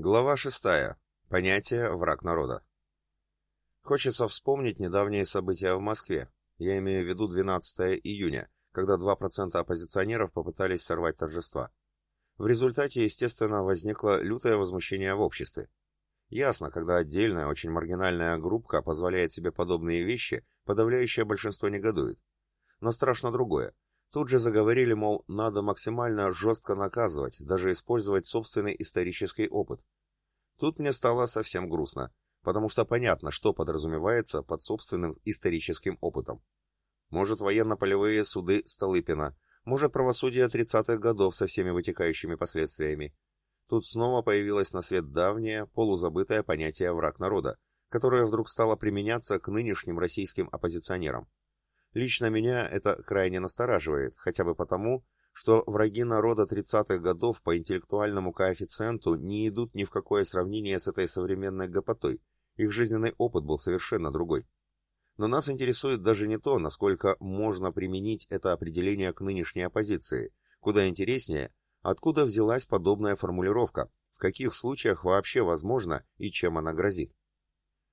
Глава 6. Понятие «враг народа». Хочется вспомнить недавние события в Москве. Я имею в виду 12 июня, когда 2% оппозиционеров попытались сорвать торжества. В результате, естественно, возникло лютое возмущение в обществе. Ясно, когда отдельная, очень маргинальная группка позволяет себе подобные вещи, подавляющее большинство негодует. Но страшно другое. Тут же заговорили, мол, надо максимально жестко наказывать, даже использовать собственный исторический опыт. Тут мне стало совсем грустно, потому что понятно, что подразумевается под собственным историческим опытом. Может, военно-полевые суды Столыпина, может, правосудие 30-х годов со всеми вытекающими последствиями. Тут снова появилось на свет давнее, полузабытое понятие «враг народа», которое вдруг стало применяться к нынешним российским оппозиционерам. Лично меня это крайне настораживает, хотя бы потому, что враги народа 30-х годов по интеллектуальному коэффициенту не идут ни в какое сравнение с этой современной гопотой, их жизненный опыт был совершенно другой. Но нас интересует даже не то, насколько можно применить это определение к нынешней оппозиции, куда интереснее, откуда взялась подобная формулировка, в каких случаях вообще возможно и чем она грозит.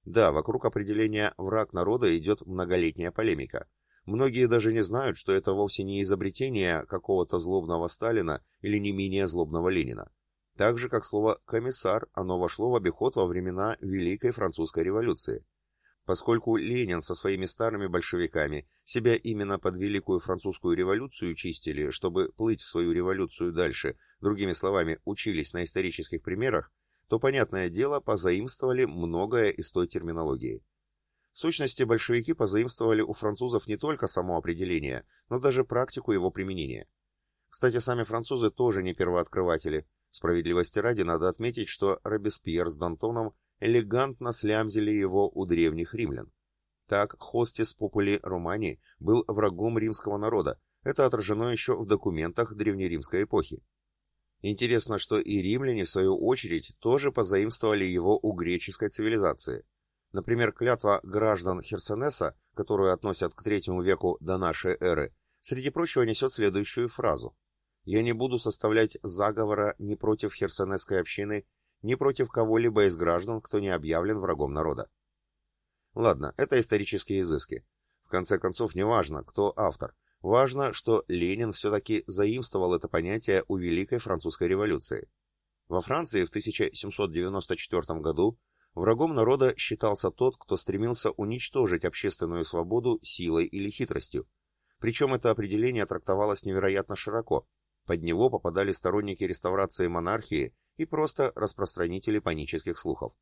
Да, вокруг определения «враг народа» идет многолетняя полемика – Многие даже не знают, что это вовсе не изобретение какого-то злобного Сталина или не менее злобного Ленина. Так же, как слово «комиссар», оно вошло в обиход во времена Великой Французской революции. Поскольку Ленин со своими старыми большевиками себя именно под Великую Французскую революцию чистили, чтобы плыть в свою революцию дальше, другими словами, учились на исторических примерах, то, понятное дело, позаимствовали многое из той терминологии. В сущности, большевики позаимствовали у французов не только само определение, но даже практику его применения. Кстати, сами французы тоже не первооткрыватели. Справедливости ради надо отметить, что Робеспьер с Д'Антоном элегантно слямзили его у древних римлян. Так, Хостис Попули Романи был врагом римского народа. Это отражено еще в документах древнеримской эпохи. Интересно, что и римляне, в свою очередь, тоже позаимствовали его у греческой цивилизации. Например, клятва граждан Херсонеса, которую относят к третьему веку до нашей эры, среди прочего несет следующую фразу. «Я не буду составлять заговора ни против херсонесской общины, ни против кого-либо из граждан, кто не объявлен врагом народа». Ладно, это исторические изыски. В конце концов, не важно, кто автор. Важно, что Ленин все-таки заимствовал это понятие у Великой Французской революции. Во Франции в 1794 году Врагом народа считался тот, кто стремился уничтожить общественную свободу силой или хитростью. Причем это определение трактовалось невероятно широко. Под него попадали сторонники реставрации монархии и просто распространители панических слухов.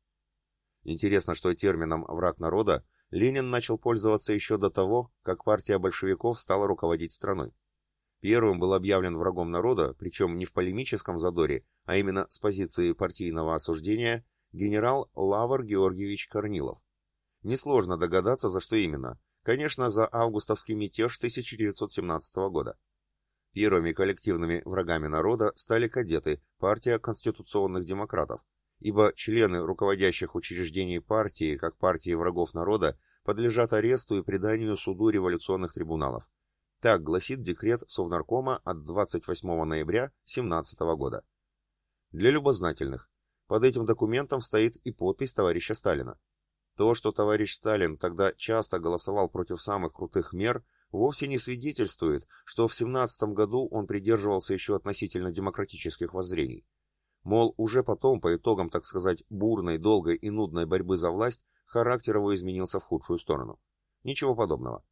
Интересно, что термином «враг народа» Ленин начал пользоваться еще до того, как партия большевиков стала руководить страной. Первым был объявлен врагом народа, причем не в полемическом задоре, а именно с позиции партийного осуждения генерал Лавр Георгиевич Корнилов. Несложно догадаться, за что именно. Конечно, за августовский мятеж 1917 года. Первыми коллективными врагами народа стали кадеты, партия конституционных демократов, ибо члены руководящих учреждений партии, как партии врагов народа, подлежат аресту и преданию суду революционных трибуналов. Так гласит декрет Совнаркома от 28 ноября 17 года. Для любознательных, под этим документом стоит и подпись товарища Сталина. То, что товарищ Сталин тогда часто голосовал против самых крутых мер, вовсе не свидетельствует, что в 17 году он придерживался еще относительно демократических воззрений. Мол, уже потом, по итогам, так сказать, бурной, долгой и нудной борьбы за власть, характер его изменился в худшую сторону. Ничего подобного.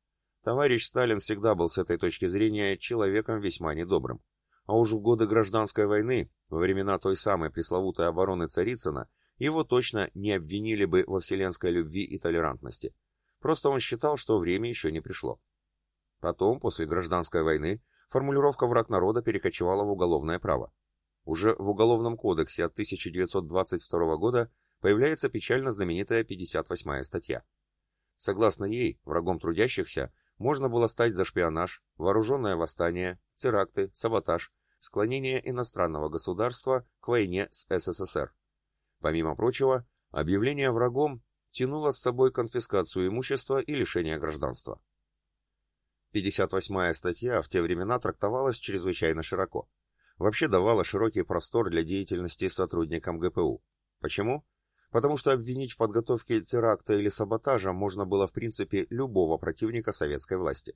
Товарищ Сталин всегда был с этой точки зрения человеком весьма недобрым. А уж в годы гражданской войны, во времена той самой пресловутой обороны Царицына, его точно не обвинили бы во вселенской любви и толерантности. Просто он считал, что время еще не пришло. Потом, после гражданской войны, формулировка «враг народа» перекочевала в уголовное право. Уже в Уголовном кодексе от 1922 года появляется печально знаменитая 58-я статья. Согласно ей, врагом трудящихся можно было стать за шпионаж, вооруженное восстание, теракты, саботаж, склонение иностранного государства к войне с СССР. Помимо прочего, объявление врагом тянуло с собой конфискацию имущества и лишение гражданства. 58-я статья в те времена трактовалась чрезвычайно широко. Вообще давала широкий простор для деятельности сотрудникам ГПУ. Почему? Потому что обвинить в подготовке теракта или саботажа можно было в принципе любого противника советской власти.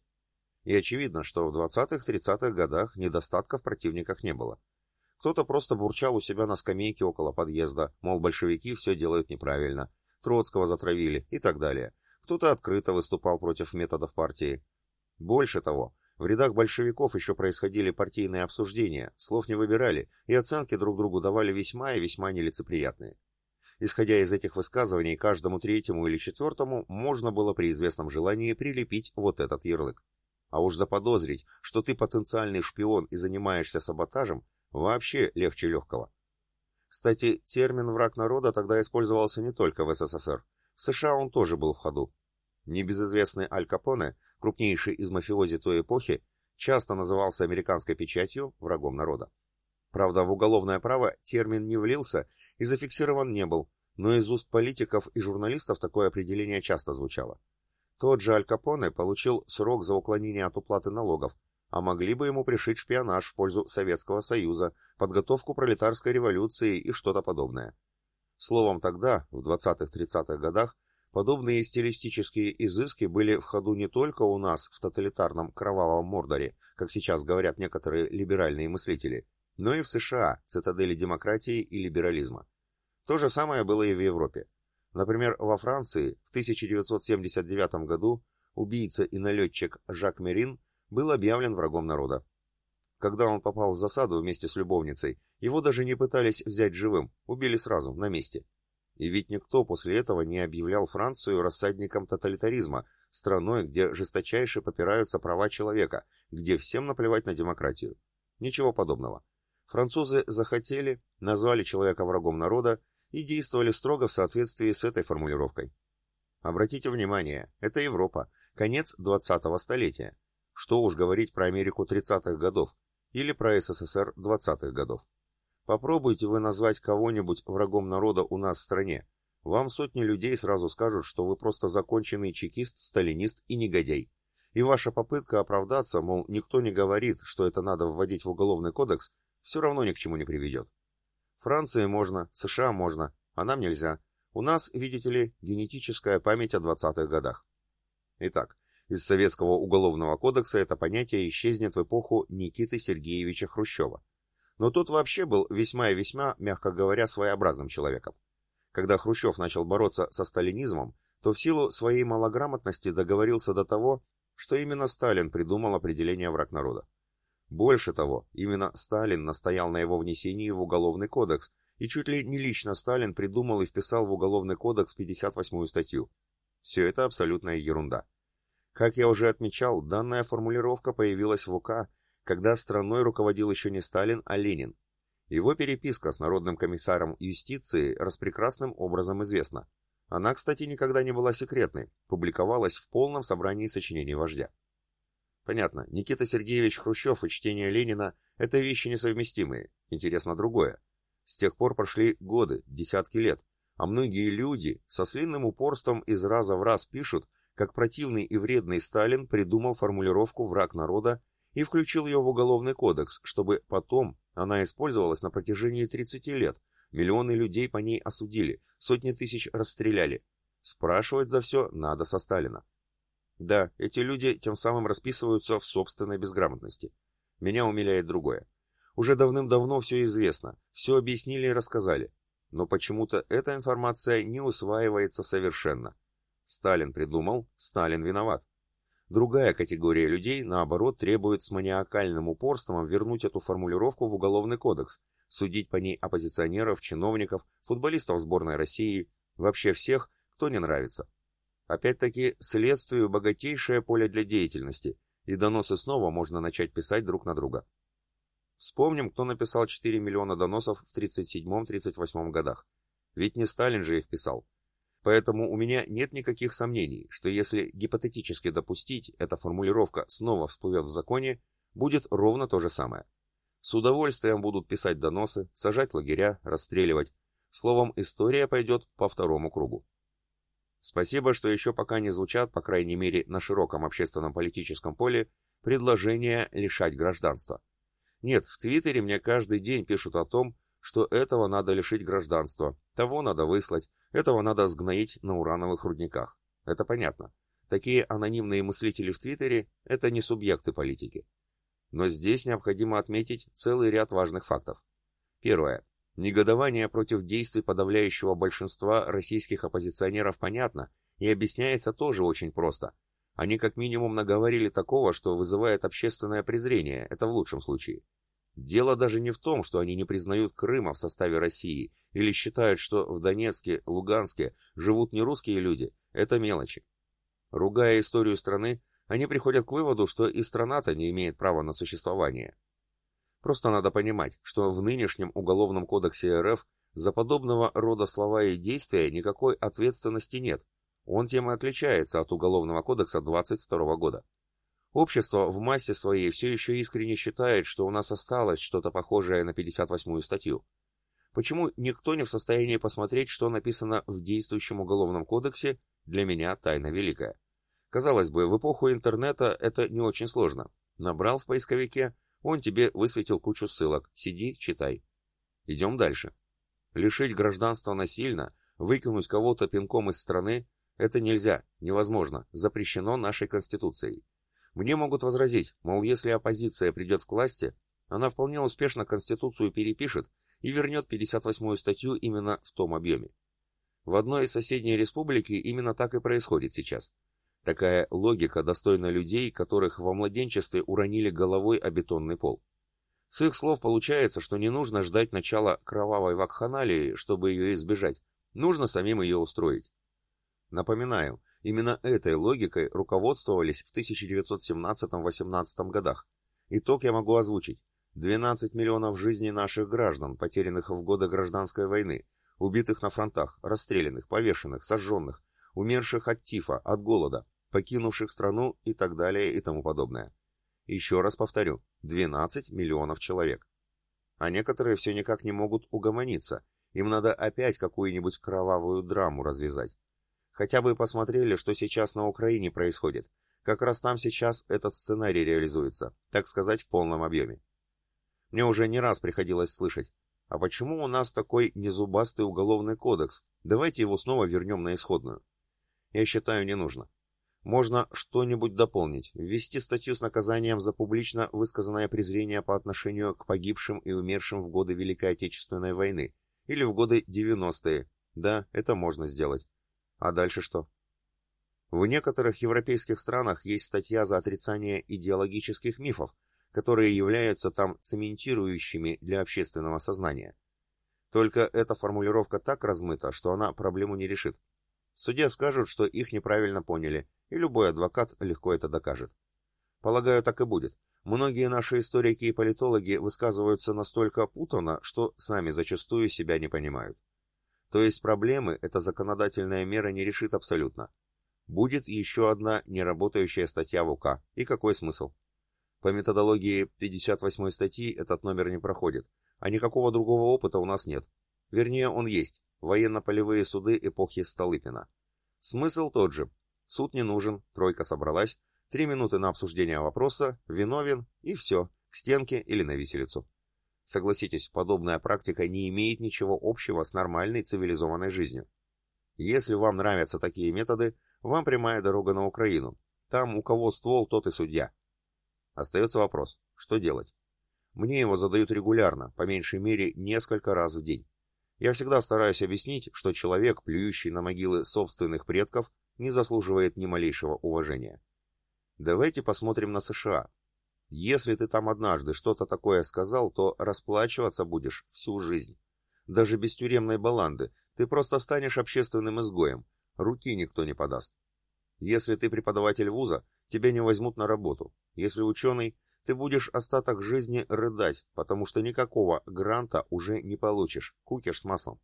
И очевидно, что в 20-30-х годах недостатков в противниках не было. Кто-то просто бурчал у себя на скамейке около подъезда, мол, большевики все делают неправильно, Троцкого затравили и так далее. Кто-то открыто выступал против методов партии. Больше того, в рядах большевиков еще происходили партийные обсуждения, слов не выбирали, и оценки друг другу давали весьма и весьма нелицеприятные. Исходя из этих высказываний, каждому третьему или четвертому можно было при известном желании прилепить вот этот ярлык. А уж заподозрить, что ты потенциальный шпион и занимаешься саботажем, Вообще легче легкого. Кстати, термин «враг народа» тогда использовался не только в СССР. В США он тоже был в ходу. Небезызвестный Аль Капоне, крупнейший из мафиози той эпохи, часто назывался американской печатью врагом народа. Правда, в уголовное право термин не влился и зафиксирован не был, но из уст политиков и журналистов такое определение часто звучало. Тот же Аль Капоне получил срок за уклонение от уплаты налогов, а могли бы ему пришить шпионаж в пользу Советского Союза, подготовку пролетарской революции и что-то подобное. Словом, тогда, в 20-30-х годах, подобные стилистические изыски были в ходу не только у нас в тоталитарном кровавом Мордоре, как сейчас говорят некоторые либеральные мыслители, но и в США, цитадели демократии и либерализма. То же самое было и в Европе. Например, во Франции в 1979 году убийца и налетчик Жак Мерин был объявлен врагом народа. Когда он попал в засаду вместе с любовницей, его даже не пытались взять живым, убили сразу, на месте. И ведь никто после этого не объявлял Францию рассадником тоталитаризма, страной, где жесточайше попираются права человека, где всем наплевать на демократию. Ничего подобного. Французы захотели, назвали человека врагом народа и действовали строго в соответствии с этой формулировкой. Обратите внимание, это Европа, конец 20-го столетия. Что уж говорить про Америку 30-х годов или про СССР 20-х годов. Попробуйте вы назвать кого-нибудь врагом народа у нас в стране. Вам сотни людей сразу скажут, что вы просто законченный чекист, сталинист и негодяй. И ваша попытка оправдаться, мол, никто не говорит, что это надо вводить в уголовный кодекс, все равно ни к чему не приведет. Франции можно, США можно, а нам нельзя. У нас, видите ли, генетическая память о 20-х годах. Итак, из Советского уголовного кодекса это понятие исчезнет в эпоху Никиты Сергеевича Хрущева. Но тот вообще был весьма и весьма, мягко говоря, своеобразным человеком. Когда Хрущев начал бороться со сталинизмом, то в силу своей малограмотности договорился до того, что именно Сталин придумал определение «враг народа». Больше того, именно Сталин настоял на его внесении в Уголовный кодекс, и чуть ли не лично Сталин придумал и вписал в Уголовный кодекс 58-ю статью. Все это абсолютная ерунда. Как я уже отмечал, данная формулировка появилась в УК, когда страной руководил еще не Сталин, а Ленин. Его переписка с Народным комиссаром юстиции распрекрасным образом известна. Она, кстати, никогда не была секретной, публиковалась в полном собрании сочинений вождя. Понятно, Никита Сергеевич Хрущев и чтение Ленина – это вещи несовместимые. Интересно другое. С тех пор прошли годы, десятки лет, а многие люди со слинным упорством из раза в раз пишут, как противный и вредный Сталин придумал формулировку «враг народа» и включил ее в Уголовный кодекс, чтобы потом она использовалась на протяжении 30 лет. Миллионы людей по ней осудили, сотни тысяч расстреляли. Спрашивать за все надо со Сталина. Да, эти люди тем самым расписываются в собственной безграмотности. Меня умиляет другое. Уже давным-давно все известно, все объяснили и рассказали. Но почему-то эта информация не усваивается совершенно. Сталин придумал, Сталин виноват. Другая категория людей, наоборот, требует с маниакальным упорством вернуть эту формулировку в Уголовный кодекс, судить по ней оппозиционеров, чиновников, футболистов сборной России, вообще всех, кто не нравится. Опять-таки, следствию богатейшее поле для деятельности, и доносы снова можно начать писать друг на друга. Вспомним, кто написал 4 миллиона доносов в 37-38 годах. Ведь не Сталин же их писал. Поэтому у меня нет никаких сомнений, что если гипотетически допустить, эта формулировка снова всплывет в законе, будет ровно то же самое. С удовольствием будут писать доносы, сажать лагеря, расстреливать. Словом, история пойдет по второму кругу. Спасибо, что еще пока не звучат, по крайней мере, на широком общественном политическом поле, предложения лишать гражданства. Нет, в Твиттере мне каждый день пишут о том, что этого надо лишить гражданства, того надо выслать, этого надо сгноить на урановых рудниках. Это понятно. Такие анонимные мыслители в Твиттере – это не субъекты политики. Но здесь необходимо отметить целый ряд важных фактов. Первое. Негодование против действий подавляющего большинства российских оппозиционеров понятно и объясняется тоже очень просто. Они как минимум наговорили такого, что вызывает общественное презрение, это в лучшем случае. Дело даже не в том, что они не признают Крыма в составе России или считают, что в Донецке, Луганске живут не русские люди, это мелочи. Ругая историю страны, они приходят к выводу, что и страна-то не имеет права на существование. Просто надо понимать, что в нынешнем Уголовном кодексе РФ за подобного рода слова и действия никакой ответственности нет. Он тем и отличается от Уголовного кодекса 22 года. Общество в массе своей все еще искренне считает, что у нас осталось что-то похожее на 58-ю статью. Почему никто не в состоянии посмотреть, что написано в действующем Уголовном кодексе, для меня тайна великая. Казалось бы, в эпоху интернета это не очень сложно. Набрал в поисковике, он тебе высветил кучу ссылок. Сиди, читай. Идем дальше. Лишить гражданства насильно, выкинуть кого-то пинком из страны – это нельзя, невозможно, запрещено нашей Конституцией. Мне могут возразить, мол, если оппозиция придет к власти, она вполне успешно Конституцию перепишет и вернет 58-ю статью именно в том объеме. В одной из соседней республики именно так и происходит сейчас. Такая логика достойна людей, которых во младенчестве уронили головой о бетонный пол. С их слов получается, что не нужно ждать начала кровавой вакханалии, чтобы ее избежать. Нужно самим ее устроить. Напоминаю, Именно этой логикой руководствовались в 1917-18 годах. Итог я могу озвучить. 12 миллионов жизней наших граждан, потерянных в годы гражданской войны, убитых на фронтах, расстрелянных, повешенных, сожженных, умерших от тифа, от голода, покинувших страну и так далее и тому подобное. Еще раз повторю, 12 миллионов человек. А некоторые все никак не могут угомониться, им надо опять какую-нибудь кровавую драму развязать. Хотя бы посмотрели, что сейчас на Украине происходит. Как раз там сейчас этот сценарий реализуется, так сказать, в полном объеме. Мне уже не раз приходилось слышать, а почему у нас такой незубастый уголовный кодекс? Давайте его снова вернем на исходную. Я считаю, не нужно. Можно что-нибудь дополнить, ввести статью с наказанием за публично высказанное презрение по отношению к погибшим и умершим в годы Великой Отечественной войны или в годы 90-е. Да, это можно сделать. А дальше что? В некоторых европейских странах есть статья за отрицание идеологических мифов, которые являются там цементирующими для общественного сознания. Только эта формулировка так размыта, что она проблему не решит. В скажут, что их неправильно поняли, и любой адвокат легко это докажет. Полагаю, так и будет. Многие наши историки и политологи высказываются настолько путанно, что сами зачастую себя не понимают. То есть проблемы эта законодательная мера не решит абсолютно. Будет еще одна неработающая статья в УК. И какой смысл? По методологии 58 статьи этот номер не проходит, а никакого другого опыта у нас нет. Вернее, он есть. Военно-полевые суды эпохи Столыпина. Смысл тот же. Суд не нужен, тройка собралась, три минуты на обсуждение вопроса, виновен и все, к стенке или на виселицу. Согласитесь, подобная практика не имеет ничего общего с нормальной цивилизованной жизнью. Если вам нравятся такие методы, вам прямая дорога на Украину. Там у кого ствол, тот и судья. Остается вопрос, что делать? Мне его задают регулярно, по меньшей мере несколько раз в день. Я всегда стараюсь объяснить, что человек, плюющий на могилы собственных предков, не заслуживает ни малейшего уважения. Давайте посмотрим на США, если ты там однажды что-то такое сказал, то расплачиваться будешь всю жизнь. Даже без тюремной баланды ты просто станешь общественным изгоем, руки никто не подаст. Если ты преподаватель вуза, тебя не возьмут на работу. Если ученый, ты будешь остаток жизни рыдать, потому что никакого гранта уже не получишь, кукиш с маслом.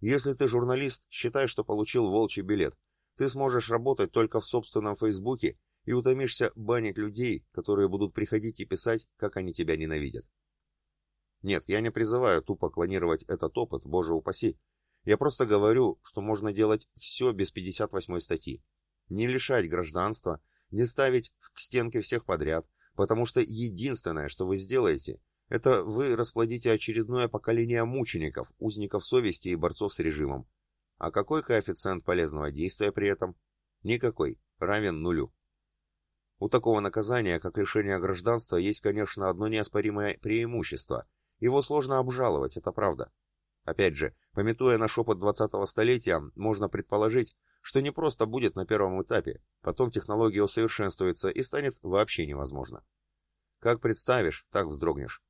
Если ты журналист, считай, что получил волчий билет. Ты сможешь работать только в собственном фейсбуке и утомишься банить людей, которые будут приходить и писать, как они тебя ненавидят. Нет, я не призываю тупо клонировать этот опыт, боже упаси. Я просто говорю, что можно делать все без 58 статьи. Не лишать гражданства, не ставить к стенке всех подряд, потому что единственное, что вы сделаете, Это вы расплодите очередное поколение мучеников, узников совести и борцов с режимом. А какой коэффициент полезного действия при этом? Никакой, равен нулю. У такого наказания, как лишение гражданства, есть, конечно, одно неоспоримое преимущество. Его сложно обжаловать, это правда. Опять же, пометуя наш опыт 20-го столетия, можно предположить, что не просто будет на первом этапе, потом технология усовершенствуется и станет вообще невозможно. Как представишь, так вздрогнешь.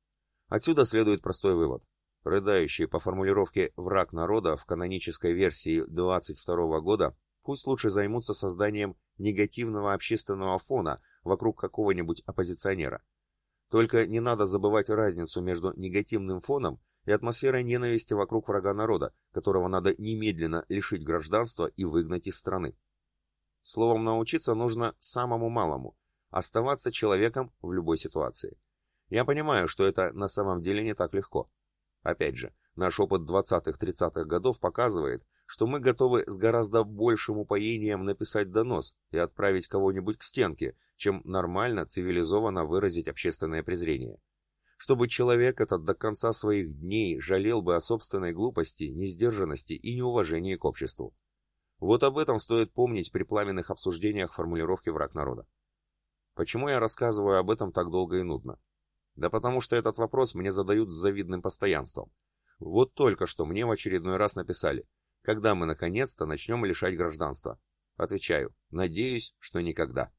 Отсюда следует простой вывод. Рыдающий по формулировке «враг народа» в канонической версии 22 года пусть лучше займутся созданием негативного общественного фона вокруг какого-нибудь оппозиционера. Только не надо забывать разницу между негативным фоном и атмосферой ненависти вокруг врага народа, которого надо немедленно лишить гражданства и выгнать из страны. Словом, научиться нужно самому малому – оставаться человеком в любой ситуации. Я понимаю, что это на самом деле не так легко. Опять же, наш опыт 20-30-х годов показывает, что мы готовы с гораздо большим упоением написать донос и отправить кого-нибудь к стенке, чем нормально, цивилизованно выразить общественное презрение. Чтобы человек этот до конца своих дней жалел бы о собственной глупости, несдержанности и неуважении к обществу. Вот об этом стоит помнить при пламенных обсуждениях формулировки «враг народа». Почему я рассказываю об этом так долго и нудно? Да потому что этот вопрос мне задают с завидным постоянством. Вот только что мне в очередной раз написали – когда мы наконец-то начнем лишать гражданства? Отвечаю, надеюсь, что никогда.